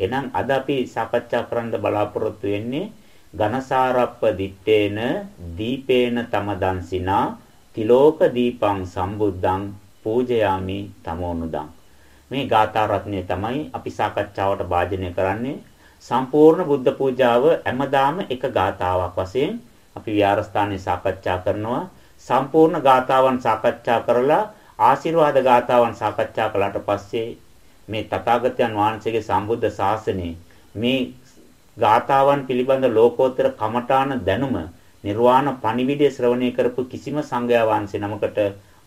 එහෙනම් අද අපි සාකච්ඡා කරන්න බලාපොරොත්තු වෙන්නේ ඝනසාරප්ප දිත්තේන දීපේන තම දන්සිනා තිලෝක දීපං සම්බුද්ධං පූජයාමි තමෝනුදං මේ ගාථා රත්නය තමයි අපි සාකච්ඡාවට භාජනය කරන්නේ. සම්පූර්ණ බුද්ධ පූජාව හැමදාම එක ගාථාවක් වශයෙන් අපි විහාරස්ථානයේ සාකච්ඡා කරනවා. සම්පූර්ණ ගාථාවන් සාකච්ඡා කරලා ආශිර්වාද ගාථාවන් සාකච්ඡා කළාට පස්සේ මේ තථාගතයන් වහන්සේගේ සම්බුද්ධ ශාසනයේ මේ ගාථාවන් පිළිබඳ ලෝකෝත්තර කමඨාන දැනුම නිර්වාණ පණිවිඩය ශ්‍රවණය කරපු කිසිම සංඝයා වහන්සේ නමකට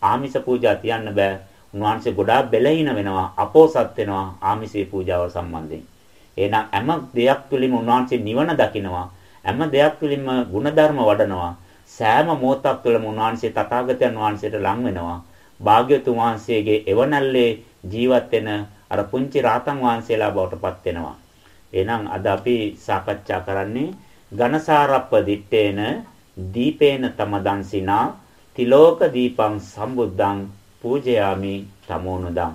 ආමිෂ පූජා තියන්න බෑ. උන්වහන්සේ ගොඩාක් බැලහින වෙනවා, අපෝසත් වෙනවා ආමිෂේ පූජාව සම්බන්ධයෙන්. එහෙනම් හැම දෙයක් තුළින්ම උන්වහන්සේ නිවන දකිනවා. හැම දෙයක් තුළින්ම ಗುಣධර්ම වඩනවා. සෑම මොහොතක් තුළම උන්වහන්සේ තථාගතයන් වහන්සේට ලං වෙනවා. භාග්‍යතුන් වහන්සේගේ එවනල්ලේ ජීවත් වෙන අර පුංචි රාතන් වහන්සේලා බවට පත් වෙනවා. එහෙනම් අද අපි සාකච්ඡා කරන්නේ ඝනසාරප්ප දිත්තේන දීපේන තම දන්සිනා තිලෝක දීපං සම්බුද්ධං පූජයාමි තමෝනුදං.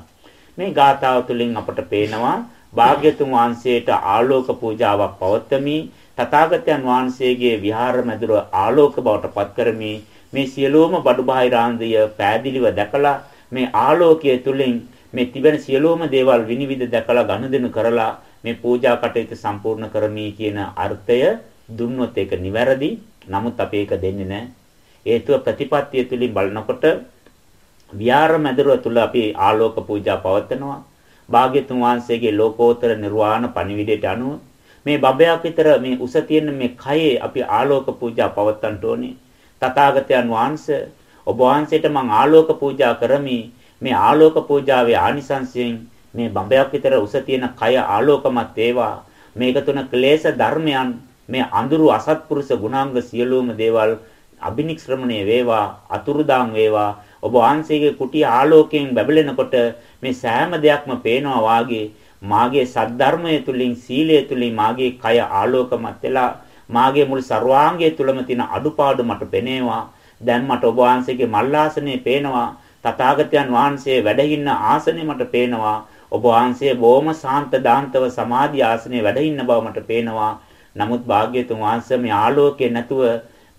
මේ ගාථාව තුළින් අපට පේනවා භාග්‍යතුන් වහන්සේට ආලෝක පූජාවක් පවත්වමි. තථාගතයන් වහන්සේගේ විහාර මැදුර ආලෝක බවට පත් කරමි. මේ සියලුම බඩු බාහිරාන්දිය පෑදිලිව දැකලා මේ ආලෝකයේ තුලින් මේ තිබෙන සියලුම දේවල් විනිවිද දැකලා ගනුදෙනු කරලා මේ පූජා කටයුතු සම්පූර්ණ කරමි කියන අර්ථය දුන්නොත් ඒක නිවැරදි. නමුත් අපි ඒක දෙන්නේ නැහැ. හේතුව ප්‍රතිපත්තිය තුලින් බලනකොට විහාර මැදුර තුල අපි ආලෝක පූජා පවත්වනවා. භාග්‍යතුන් වහන්සේගේ ලෝකෝත්තර නිර්වාණ පණිවිඩයට අනුව මේ බබයක් විතර මේ උස තියෙන මේ කයේ අපි ආලෝක පූජා පවත්වන්න ඕනේ. තථාගතයන් වහන්සේ ඔබ වහන්සේට මම ආලෝක පූජා කරමි. මේ ආලෝක පූජාවේ ආනිසංසයෙන් මේ බඹයක් විතර උස තියෙන කය ආලෝකමත් වේවා. මේක තුන ක්ලේශ ධර්මයන් මේ අඳුරු අසත්පුරුෂ ගුණාංග සියලුම දේවල් අබිනික්ෂ්ක්‍රමණය වේවා අතුරුදාන් වේවා. ඔබ වහන්සේගේ කුටි ආලෝකයෙන් බැබලෙනකොට මේ සෑම දෙයක්ම පේනවා වාගේ මාගේ සද්ධර්මයේ තුලින් සීලය තුලින් මාගේ කය ආලෝකමත් වෙලා මාගේ මුළු ਸਰවාංගය තුලම තියෙන අඩුපාඩු මට පෙනේවා. දැන් මට ඔබ වහන්සේගේ මල්ලාසනේ පේනවා. තථාගතයන් වහන්සේ වැඩ ඉන්න ආසනේ මට පේනවා. ඔබ වහන්සේ බොහොම සාන්ත දාන්තව සමාධි ආසනේ වැඩ ඉන්න බව මට පේනවා. නමුත් භාග්‍යතුන් වහන්සේ මේ ආලෝකේ නැතුව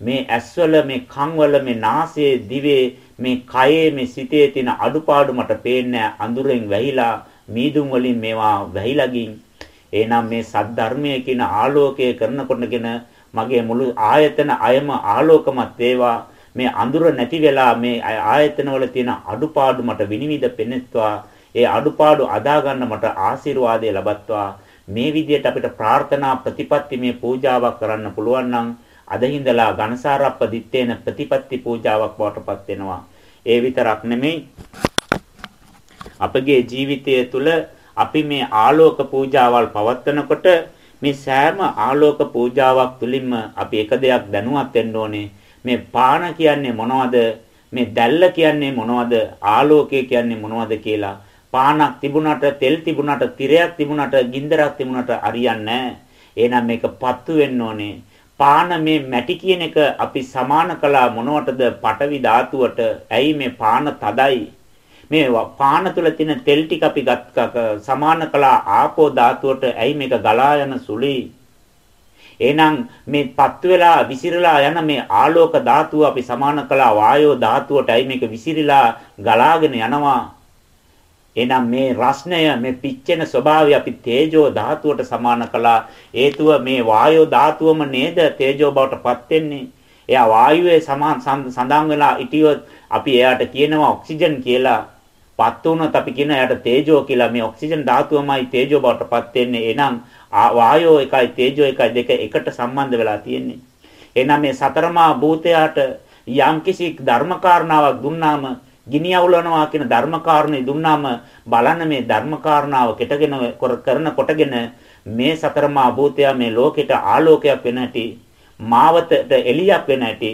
මේ ඇස්වල මේ කන්වල මේ නාසයේ දිවේ මේ කයේ මේ සිතේ තියෙන අඩුපාඩු මට පේන්නේ අඳුරෙන් වැහිලා මීදුම් වලින් මේවා වැහිලා ගින්. එහෙනම් මේ සද්ධර්මයේ කියන ආලෝකය කරනකොටගෙන මගේ මුළු ආයතන අයම ආලෝකමත් වේවා. මේ අඳුර නැති වෙලා මේ ආයතන වල තියෙන අඩුපාඩු මට විනිවිද පෙනෙත්වා ඒ අඩුපාඩු අදා ගන්න මට ආශිර්වාදය ලබත්වා මේ විදිහට අපිට ප්‍රාර්ථනා ප්‍රතිපත්ති මේ පූජාවක් කරන්න පුළුවන් නම් අද හිඳලා ඝනසාරප්ප දිත්තේන ප්‍රතිපත්ති පූජාවක් බවට පත් වෙනවා. ඒ විතරක් නෙමෙයි අපගේ ජීවිතය තුළ අපි මේ ආලෝක පූජාවල් පවත්වනකොට මේ සෑම ආලෝක පූජාවක් තුලින්ම අපි එක දෙයක් දැනුවත් වෙන්න ඕනේ. මේ පාන කියන්නේ මොනවද? මේ දැල්ල කියන්නේ මොනවද? ආලෝකය කියන්නේ මොනවද කියලා පානක් තිබුණාට තෙල් තිබුණාට තිරයක් තිබුණාට ගින්දරක් තිබුණාට හරියන්නේ එහෙනම් මේක පත්තු වෙන්න ඕනේ. පාන මේ මැටි කියන එක අපි සමාන කළා මොනවටද? පටවි ධාතුවට. ඇයි මේ පාන තදයි? මේ පාන තුල තියෙන තෙල් ටික අපි සමාන කළා ආපෝ ධාතුවට. ඇයි මේක ගලා යන සුළුයි? එහෙනම් මේ පත්තු වෙලා විසිරලා යන මේ ආලෝක ධාතුව අපි සමාන කළා වායෝ ධාතුවට. ඇයි මේක විසිරිලා ගලාගෙන යනවා? එහෙනම් මේ රස්නය මේ පිච්චෙන ස්වභාවය අපි තේජෝ ධාතුවට සමාන කළා. හේතුව මේ වායෝ ධාතුවම නේද තේජෝ බවට පත් වෙන්නේ. එයා වායුවේ සමාන සඳහන් වෙලා හිටියොත් අපි එයාට කියනවා ඔක්සිජන් කියලා. පත් වුණොත් අපි කියන එයාට තේජෝ කියලා. මේ ඔක්සිජන් ධාතුවමයි තේජෝ බවට පත් වෙන්නේ. එහෙනම් වායෝ එකයි තේජෝ එකයි දෙක එකට සම්බන්ධ වෙලා තියෙන්නේ. එහෙනම් මේ සතරමා භූතයාට යම්කිසි ධර්මකාරණාවක් දුන්නාම ගිනි අවුලනවා කියන ධර්මකාරණේ දුන්නාම බලන්න මේ ධර්මකාරණාව කෙටගෙන කරන කොටගෙන මේ සතරමා භූතය මේ ලෝකෙට ආලෝකයක් වෙන හැටි මාවතට එළියක් වෙන හැටි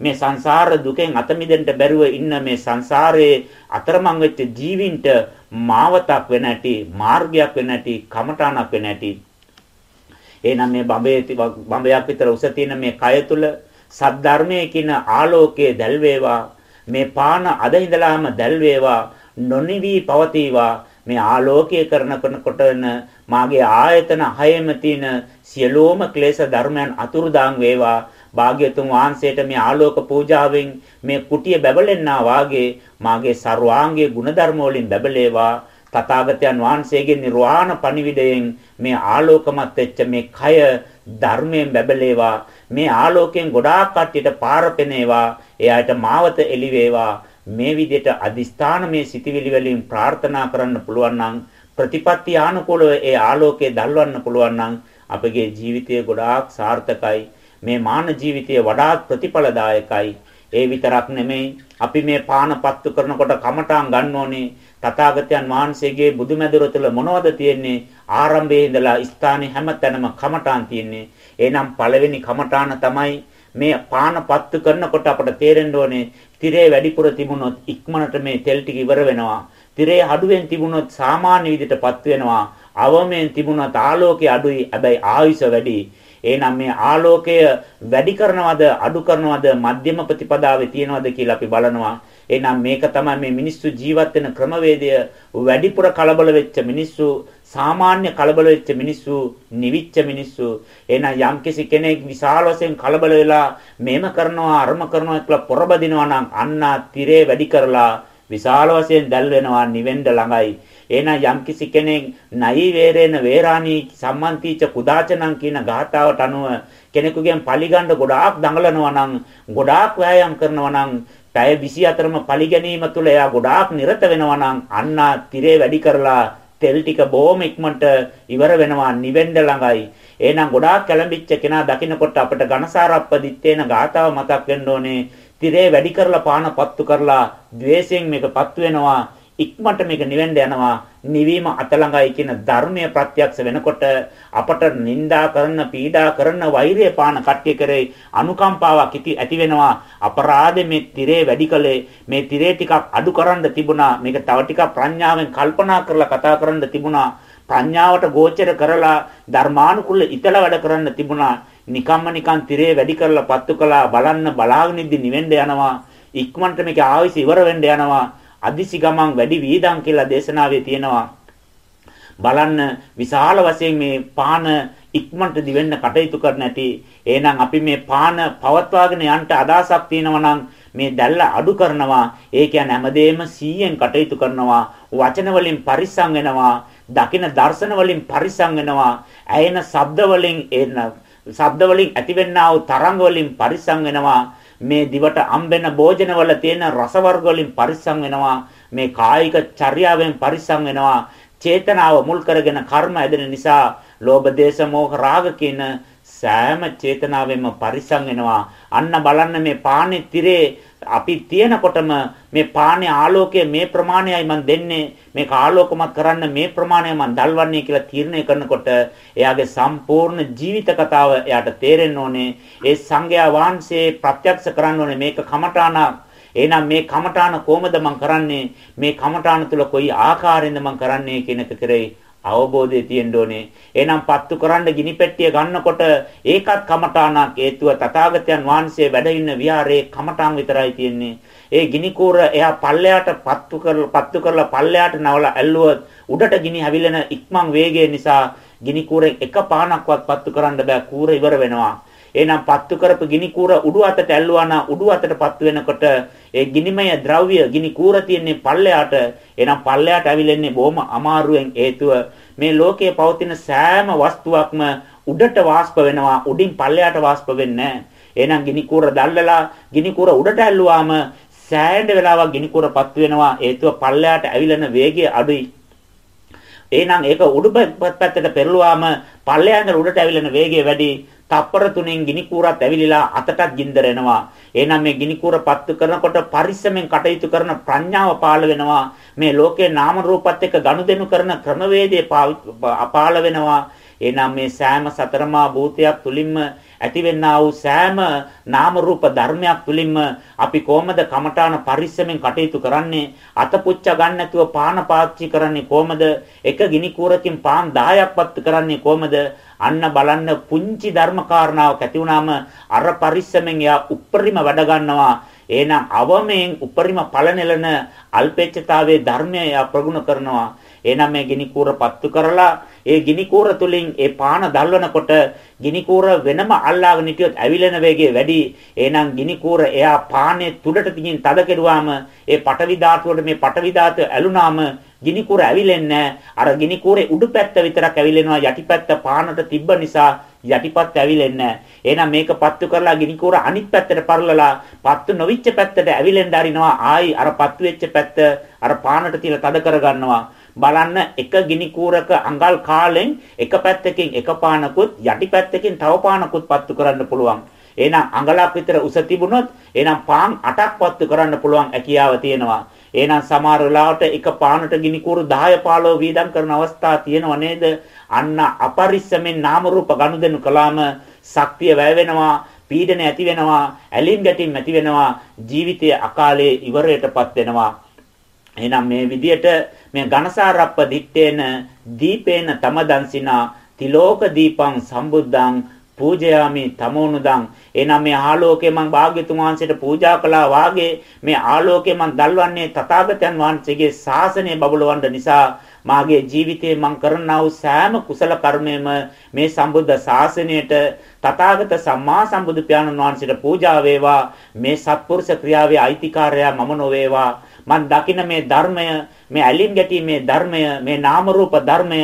මේ සංසාර දුකෙන් අත මිදෙන්න බැරුව ඉන්න මේ සංසාරයේ අතරමං වෙච්ච ජීවින්ට මාවතක් වෙන හැටි මාර්ගයක් වෙන හැටි කමඨාණක් වෙන හැටි එහෙනම් මේ බඹේ බඹයක් විතර උස තියෙන මේ කය තුල සද්ධර්මයේ කියන ආලෝකයේ දැල් වේවා මේ පාන අද ඉඳලාම දැල් වේවා නොනිවි පවතිවා මේ ආලෝකය කරනකොටන මාගේ ආයතන හයෙම තියෙන සියලෝම ක්ලේශ ධර්මයන් අතුරුදාන් වේවා. භාග්‍යතුන් වහන්සේට මේ ආලෝක පූජාවෙන් මේ කුටිය බැබලෙන්නා වාගේ මාගේ ਸਰවාංගයේ ගුණධර්ම වලින් බැබලේවා. තථාගතයන් වහන්සේගේ නිර්වාණ පණිවිඩයෙන් මේ ආලෝකමත් වෙච්ච මේ කය ධර්මයෙන් බැබලේවා මේ ආලෝකයෙන් ගොඩාක් කට්ටියට පාර පෙනේවා එයාට මාවත එළි වේවා මේ විදිහට අදිස්ථාන මේ සිටිවිලි වලින් ප්‍රාර්ථනා කරන්න පුළුවන් නම් ප්‍රතිපත්ති ආනුකූලව ඒ ආලෝකය දල්වන්න පුළුවන් නම් අපගේ ජීවිතය ගොඩාක් සාර්ථකයි. මේ මාන ජීවිතය වඩාත් ප්‍රතිඵලදායකයි. ඒ විතරක් නෙමෙයි අපි මේ පානපත්තු කරනකොට කමඨාන් ගන්න ඕනේ තථාගතයන් වහන්සේගේ බුදුමැදුර තුළ මොනවද තියෙන්නේ? ආරම්භයේ ඉඳලා ස්ථානේ හැමතැනම කමඨාන් තියෙන්නේ. එහෙනම් පළවෙනි කමඨාන තමයි මේ පානපත්තු කරනකොට අපට තේරෙන්න ඕනේ tire වැඩිපුර තිබුණොත් ඉක්මනට මේ තෙල් ටික ඉවර වෙනවා. tire අඩුවෙන් තිබුණොත් සාමාන්‍ය විදිහටපත් වෙනවා. අවමෙන් තිබුණත් ආලෝකය අඩුයි. හැබැයි ආයුෂ වැඩි. එහෙනම් මේ ආලෝකය වැඩි කරනවද අඩු කරනවද මධ්‍යම ප්‍රතිපදාවේ තියනවද කියලා අපි බලනවා. එහෙනම් මේක තමයි මේ මිනිස්සු ජීවත් වෙන ක්‍රමවේදය. වැඩිපුර කලබල වෙච්ච මිනිස්සු සාමාන්‍ය කලබල වෙච්ච මිනිස්සු නිවිච්ච මිනිස්සු. එහෙනම් යම්කිසි කෙනෙක් විශාල වශයෙන් කලබල වෙලා මේම කරනවා අරම කරනවා කියලා පොරබදිනවා නම් අන්න tire වැඩි කරලා විශාල වශයෙන් දැල් වෙනවා නිවෙන්න ළඟයි. එහෙනම් යම්කිසි කෙනෙක් නයි වේරේන වේරාණී සම්මන්තිච කුදාචනං කියන ගාථාවට අනුව කෙනෙකුගෙන් පලිගන්න ගොඩාක් දඟලනවා නම් ගොඩාක් වෑයම් කරනවා නම් පැය 24ම පලි ගැනීම තුළ එයා ගොඩාක් නිරත වෙනවා නම් අන්න tire වැඩි කරලා තෙල් ටික බොහොම ඉක්මනට ඉවර වෙනවා නිවෙන්න ළඟයි. එහෙනම් ගොඩාක් කැළඹිච්ච කෙනා දකින්නකොට අපිට ඝනසාරප්ප දිත්තේන ගාතාව මතක් වෙන්න ඕනේ. tire වැඩි කරලා පාන පත්තු කරලා द्वේෂයෙන් මේක පත්තු වෙනවා. ඉක්මනට මේක නිවෙන්න යනවා. නිවීම අතලඟයි කියන ධර්මයේ ප්‍රත්‍යක්ෂ වෙනකොට අපට නිඳා කරන පීඩා කරන වෛරය පාන කට්ටිය කරේ අනුකම්පාවක් ඇති වෙනවා. අපරාධෙ මේ tire වැඩි කලේ මේ tire ටිකක් අඩු කරන්න තිබුණා. මේක තව ටිකක් ප්‍රඥාවෙන් කල්පනා කරලා කතා කරන්න තිබුණා. ප්‍රඥාවට ගෝචර කරලා ධර්මානුකූල ඉතල වැඩ කරන්න තිබුණා. නිකම්ම නිකන් tire වැඩි කරලා පත්තු කළා. බලන්න බලාගෙන ඉඳි නිවෙන්න යනවා. ඉක්මනට මේක ආවිස ඉවර වෙන්න යනවා. අදිසි ගමන් වැඩි වීදම් කියලා දේශනාවේ තියෙනවා. බලන්න විශාල වශයෙන් මේ පාන ඉක්මනට දිවෙන්න කටයුතු කරන ඇති. එහෙනම් අපි මේ පාන පවත්වාගෙන යන්න අදහසක් තියෙනවා නම් මේ දැල්ල අඩු කරනවා. ඒ කියන්නේ හැමදේම 100ෙන් කටයුතු කරනවා. වචන වලින් පරිස්සම් වෙනවා. දකින දර්ශන වලින් පරිස්සම් වෙනවා. ඇයෙන ශබ්ද වලින් එන ශබ්ද වලින් ඇතිවෙනා වූ තරංග වලින් පරිස්සම් වෙනවා. මේ දිවට අම්බෙන භෝජනවල තියෙන රස වලින් පරිස්සම් වෙනවා. මේ කායික චර්යාවෙන් පරිස්සම් වෙනවා. චේතනාව මුල් කරගෙන කර්ම ඇදෙන නිසා ලෝභ දේශ මොහ රාග කියන සෑම චේතනාවෙන්ම පරිස්සම් වෙනවා. අන්න බලන්න මේ පානේ tire අපි තියෙනකොටම මේ පානේ ආලෝකය මේ ප්‍රමාණයයි මම දෙන්නේ. මේක ආලෝකමත් කරන්න මේ ප්‍රමාණය මම දල්වන්නේ කියලා තීරණය කරනකොට එයාගේ සම්පූර්ණ ජීවිත කතාව එයාට තේරෙන්න ඕනේ. ඒ සංඝයා වහන්සේ ප්‍රත්‍යක්ෂ කරන්න ඕනේ මේක කමඨාන. එහෙනම් මේ කමඨාන කොහොමද මම කරන්නේ? මේ කමඨාන තුල කොයි ආකාරයෙන්ද මම කරන්නේ කියන එක කරේ අවබෝධය තියෙන්න ඕනේ. එහෙනම් පත්තු කරන්න ගිනි පෙට්ටිය ගන්නකොට ඒකත් කමඨාණක් හේතුව තථාගතයන් වහන්සේ වැඩ ඉන්න විහාරයේ කමඨාන් විතරයි තියෙන්නේ. ඒ ගිනි කූර එයා පල්ලයට පත්තු කරලා පත්තු කරලා පල්ලයට නවලා ඇල්ලුවොත් උඩට ගිනි හැවිලෙන ඉක්මන් වේගය නිසා ගිනි කූරෙන් එක පානක්වත් පත්තු කරන්න බෑ කූර ඉවර වෙනවා. එහෙනම් පත්තු කරපු ගිනි කූර උඩු අතට ඇල්ලුවා නම් උඩු අතට පත්තු වෙනකොට ඒ ගිනිමය ද්‍රව්‍ය ගිනි කූර තියෙන්නේ පල්ලයට එහෙනම් පල්ලයට ඇවිලෙන්නේ බොහොම අමාරුවෙන් හේතුව මේ ලෝකයේ පවතින සෑම වස්තුවක්ම උඩට වාෂ්ප වෙනවා උඩින් පල්ලයට වාෂ්ප වෙන්නේ එහෙනම් ගිනි කූර දැල්ලලා ගිනි කූර උඩට ඇල්ලුවාම සෑහෙන වෙලාවක් ගිනි කූර පත්තු වෙනවා. හේතුව පල්ලයට ඇවිලෙන වේගය අඩුයි. එහෙනම් ඒක උඩු පැත්තට පෙරළුවාම පල්ලයන්ද උඩට ඇවිලෙන වේගය වැඩි. තප්පර තුනෙන් ගිනි කූරත් ඇවිලිලා අතටත් ගින්දර එනවා. එහෙනම් මේ ගිනි කූර පත්තු කරනකොට පරිස්සමෙන් කටයුතු කරන ප්‍රඥාව පාළ වෙනවා. මේ ලෝකේ නාම රූපත් එක්ක ගනුදෙනු කරන ක්‍රමවේදය පාළ වෙනවා. එහෙනම් මේ සෑම සතරමා භූතයක් තුලින්ම ඇතිවෙනා වූ සෑම නාම රූප ධර්මයක් තුලින්ම අපි කොහොමද කමඨාන පරිස්සමෙන් කටයුතු කරන්නේ? අතපුච්ච ගන්න නැතුව පාන පාච්චි කරන්නේ කොහොමද? එක ගිනි කූරකින් පාන් 10ක් පත්තු කරන්නේ කොහොමද? අන්න බලන්න පුංචි ධර්ම කාරණාවක් ඇති වුණාම අර පරිස්සමෙන් යා උප්පරිම වැඩ ගන්නවා. එහෙනම් අවමෙන් උපරිම ඵල නෙලන අල්පේච්ඡතාවයේ ධර්මය යා ප්‍රගුණ කරනවා. එහෙනම් මේ ගිනි කූර පත්තු කරලා ඒ ගිනි කූර තුලින් ඒ පාන දල්වනකොට ගිනි කූර වෙනම අල්ලාගෙන හිටියොත් ඇවිලෙන වේගය වැඩි. එහෙනම් ගිනි කූර එයා පානේ තුඩට තිකින් තද කෙරුවාම ඒ පටවි ධාතුවට මේ පටවි ධාතුව ඇලුනාම ගිනි කූර ඇවිලෙන්නේ අර ගිනි කූරේ උඩු පැත්ත විතරක් ඇවිලෙනවා යටිපැත්ත පානට තිබ්බ නිසා යටිපත් ඇවිලෙන්නේ එහෙනම් මේක පත්තු කරලා ගිනි කූර අනිත් පැත්තට පරලලා පත්තු නොවිච්ච පැත්තට ඇවිලෙන්න අරිනවා ආයි අර පත්තු වෙච්ච පැත්ත අර පානට තියලා තද කරගන්නවා. බලන්න එක ගිනි කූරක අඟල් කාලෙන් එක පැත්තකින් එක පානකුත් යටි පැත්තකින් තව පානකුත් පත්තු කරන්න පුළුවන්. එහෙනම් අඟලක් විතර උස තිබුණොත් එහෙනම් පාන් 8ක් පත්තු කරන්න පුළුවන් හැකියාව තියෙනවා. එහෙනම් සමහර වෙලාවට එක පානට ගිනි කූරු 10 15 වීදම් කරන අවස්ථා තියෙනව නේද? අන්න අපරිස්සමෙන් නාම රූප ගනුදෙනු කළාම ශක්තිය වැය වෙනවා, පීඩන ඇති වෙනවා, ඇලින් ගැටින් ඇති වෙනවා, ජීවිතයේ අකාලේ ඉවරයටපත් වෙනවා. එහෙනම් මේ විදියට මේ ඝනසාරප්ප දිත්තේන දීපේන තමදන්සිනා තිලෝක දීපං සම්බුද්ධං පූජයාමි තමෝනුදං. එනම් මේ ආලෝකය මං භාග්‍යතුන් වහන්සේට පූජා කළා වාගේ මේ ආලෝකය මං දල්වන්නේ තථාගතයන් වහන්සේගේ ශාසනය බබලවන්න නිසා මාගේ ජීවිතේ මං කරනා වූ සෑම කුසල කර්මයම මේ සම්බුද්ධ ශාසනයට තථාගත සම්මා සම්බුදු පියාණන් වහන්සේට පූජා වේවා. මේ සත්පුරුෂ ක්‍රියාවේ අයිතිකාරයා මම නොවේවා. මං දකින මේ ධර්මය මේ ඇලින් ගැටීමේ ධර්මය මේ නාම රූප ධර්මය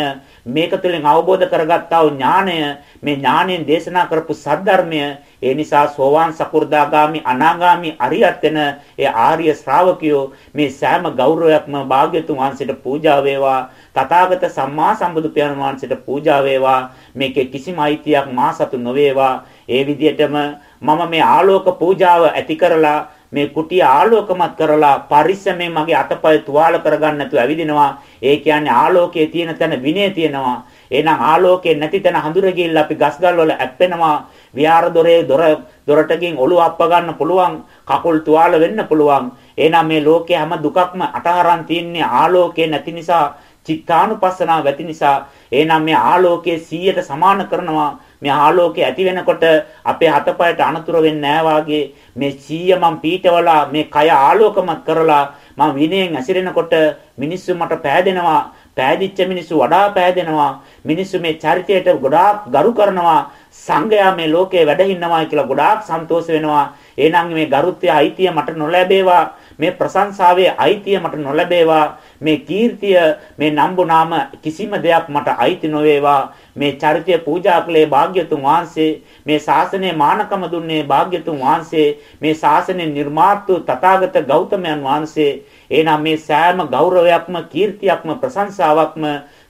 මේක තුළින් අවබෝධ කරගත්තා වූ ඥාණය මේ ඥාණයෙන් දේශනා කරපු සද්ධර්මය ඒ නිසා සෝවාන් සකු르දාගාමි අනාගාමි අරියත් වෙන ඒ ආර්ය ශ්‍රාවකයෝ මේ සෑම ගෞරවයක්ම භාග්‍යතුන් වහන්සේට පූජා වේවා තථාගත සම්මා සම්බුදු පියාණන් වහන්සේට පූජා වේවා මේකේ කිසිම අයිතියක් මා සතු නොවේවා. ඒ විදිහටම මම මේ ආලෝක පූජාව ඇති කරලා මේ කුටිය ආලෝකමත් කරලා පරිස්සමෙන් මගේ අතපය තුවාල කරගන්න නැතුව ඇවිදිනවා. ඒ කියන්නේ ආලෝකයේ තියෙන තැන විනය තියෙනවා. එහෙනම් ආලෝකයේ නැති තැන හඳුර ගිහිල්ලා අපි ගස්ගල් වල ඇප්පෙනවා. විහාර දොරේ දොර දොරටකින් ඔළුව අප්ප ගන්න පුළුවන්. කකුල් තුවාල වෙන්න පුළුවන්. එහෙනම් මේ ලෝකයේ හැම දුකක්ම අටහරන් තියන්නේ ආලෝකයේ නැති නිසා චිත්තානුපස්සනාව ඇති නිසා එහෙනම් මේ ආලෝකයේ 100ට සමාන කරනවා මේ ආලෝකය ඇති වෙනකොට අපේ හතපයට අනතුරු වෙන්නේ නැහැ මේ සීය මම පීඨවලා මේ කය ආලෝකමත් කරලා මම විනයෙන් ඇසිරෙනකොට මිනිස්සු මට පෑදෙනවා පෑදිච්ච මිනිස්සු වඩා පෑදෙනවා මිනිස්සු මේ චරිතයට ගොඩාක් ගරු කරනවා සංඝයා මේ ලෝකේ වැඩ ඉන්නවා කියලා ගොඩාක් සන්තෝෂ වෙනවා. එහෙනම් මේ ගරුත්වය අයිතිය මට නොලැබේවා. මේ ප්‍රශංසාවේ අයිතිය මට නොලැබේවා මේ කීර්තිය මේ නම්බු නාම කිසිම දෙයක් මට අයිති නොවේවා. මේ චරිතය පූජා කළේ භාග්‍යතුන් වහන්සේ මේ ශාසනය මානකම දුන්නේ භාග්‍යතුන් වහන්සේ මේ ශාසනය නිර්මාතෘ තථාගත ගෞතමයන් වහන්සේ. එනම් මේ සෑම ගෞරවයක්ම කීර්තියක්ම ප්‍රශංසාවක්ම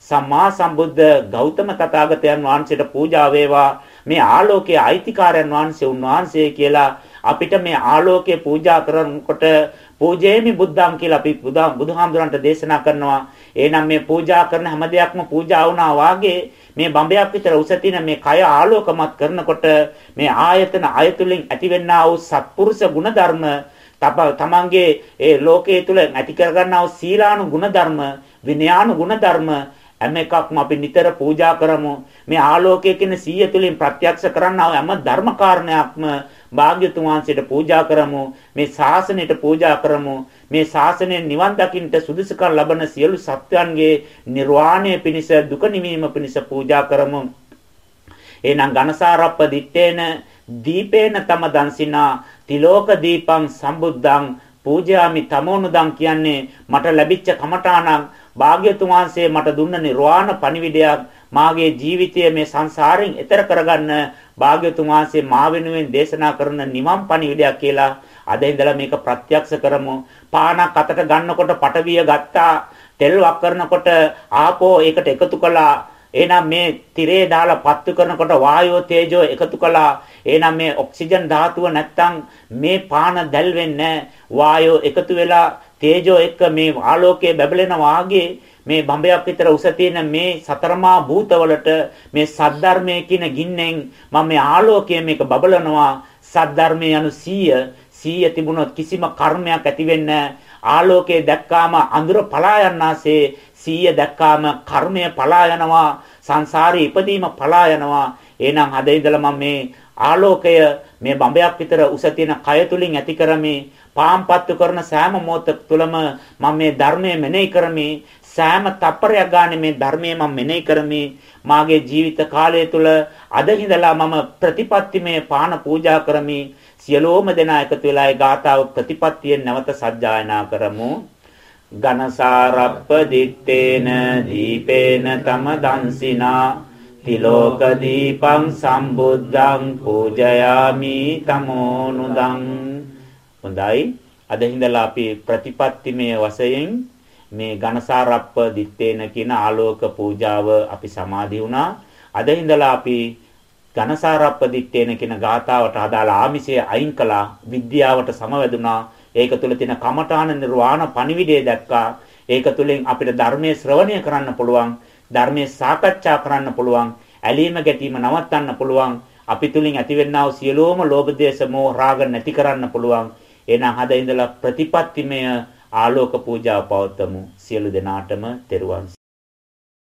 සම්මා සම්බුද්ධ ගෞතම තථාගතයන් වහන්සේට පූජා වේවා. මේ ආලෝකයේ අයිතිකාරයන් වහන්සේ උන්වහන්සේ කියලා අපිට මේ ආලෝකය පූජා කරනකොට පූජේමි බුද්ධං කියලා අපි බුදුහාමුදුරන්ට දේශනා කරනවා. එහෙනම් මේ පූජා කරන හැම දෙයක්ම පූජා වුණා වාගේ මේ බඹයක් විතර උස තියෙන මේ කය ආලෝකමත් කරනකොට මේ ආයතන අයතුලින් ඇතිවෙනා වූ සත්පුරුෂ ගුණධර්ම තමන්ගේ ඒ ලෝකයේ තුල ඇති කරගන්නා වූ සීලානු ගුණධර්ම විනයානු ගුණධර්ම හැම එකක්ම අපි නිතර පූජා කරමු මේ ආලෝකයේ කියන සීය තුලින් ප්‍රත්‍යක්ෂ කරන්නා වූ හැම ධර්ම කාරණයක්ම භාග්‍යතුන් වහන්සේට පූජා කරමු. මේ ශාසනයට පූජා කරමු. මේ ශාසනයෙන් නිවන් දකින්නට සුදුසුකම් ලබන සියලු සත්වයන්ගේ නිර්වාණය පිණිස දුක නිවීම පිණිස පූජා කරමු. එහෙනම් ඝනසාරප්ප දිත්තේන දීපේන තම දන්සිනා තිලෝක දීපං සම්බුද්ධං පූජාමි තමෝනුදං කියන්නේ මට ලැබිච්ච කමඨාණක්. භාග්‍යතුන් වහන්සේ මට දුන්න නිර්වාණ පණිවිඩයක්. මාගේ ජීවිතය මේ සංසාරයෙන් එතර කරගන්න භාග්‍යතුන් වහන්සේ මා වෙනුවෙන් දේශනා කරන නිවන් පණිවිඩයක් කියලා අද ඉඳලා මේක ප්‍රත්‍යක්ෂ කරමු. පානක් අතට ගන්නකොට පටවිය ගත්තා. තෙල් වක් කරනකොට ආපෝ ඒකට එකතු කළා. එහෙනම් මේ tire දාලා පත්තු කරනකොට වායෝ තේජෝ එකතු කළා. එහෙනම් මේ ඔක්සිජන් ධාතුව නැත්තම් මේ පාන දැල් වෙන්නේ වායෝ එකතු වෙලා තේජෝ එක්ක මේ ආලෝකයේ බබලෙන වාගේ මේ බඹයක් විතර උස තියෙන මේ සතරමා භූතවලට මේ සද්ධර්මයේ කියන ගින්නෙන් මම මේ ආලෝකය මේක බබලනවා. සද්ධර්මයේ යනු 100 100 තිබුණොත් කිසිම කර්මයක් ඇති වෙන්නේ ආලෝකයේ දැක්කාම අඳුර පලා යන්නාසේ 100 දැක්කාම කර්මය පලා යනවා. සංසාරේ ඉපදීම පලා යනවා. එහෙනම් අද ඉඳලා මම මේ ආලෝකය මේ බඹයක් විතර උස තියෙන කය තුලින් ඇති කරමි. පාම්පත්තු කරන සෑම මොහොතක තුලම මම මේ ධර්මයේ මෙනෙහි කරමි. සෑම තප්පරයක් ගානේ මේ ධර්මයේ මම මෙනෙහි කරමි. මාගේ ජීවිත කාලය තුල අද හිඳලා මම ප්‍රතිපත්තිමය පාන පූජා කරමි. සියලෝම දෙනා එකතු වෙලා ඒ ගාථාව ප්‍රතිපත්තියෙන් නැවත සජ්ජායනා කරමු. ඝනසාරප්ප දිත්තේන දීපේන තම දන්සිනා තිලෝක දීපං සම්බුද්ධං පූජයාමි තමෝනුදං. හොඳයි. අද හිඳලා අපි ප්‍රතිපත්තිමය වශයෙන් මේ ඝනසාරප්ප දිත්තේන කියන ආලෝක පූජාව අපි සමාදි වුණා. අද ඉඳලා අපි ඝනසාරප්ප දිත්තේන කියන ගාථාවට අදාළ ආමිෂය අයින් කළා. විද්‍යාවට සමවැදුනා. ඒක තුල තියෙන කමඨාන නිර්වාණ පණිවිඩය දැක්කා. ඒක තුලින් අපිට ධර්මයේ ශ්‍රවණය කරන්න පුළුවන්. ධර්මයේ සාකච්ඡා කරන්න පුළුවන්. ඇලීම ගැටීම නවත්තන්න පුළුවන්. අපි තුලින් ඇතිවෙනා වූ සියලුම ලෝභ දේශ මොහ රාග නැති කරන්න පුළුවන්. එහෙනම් හද ඉඳලා ප්‍රතිපත්තිමය ආලෝක පූජාව පවත්වමු. සියලු දෙනාටම තෙරුවන්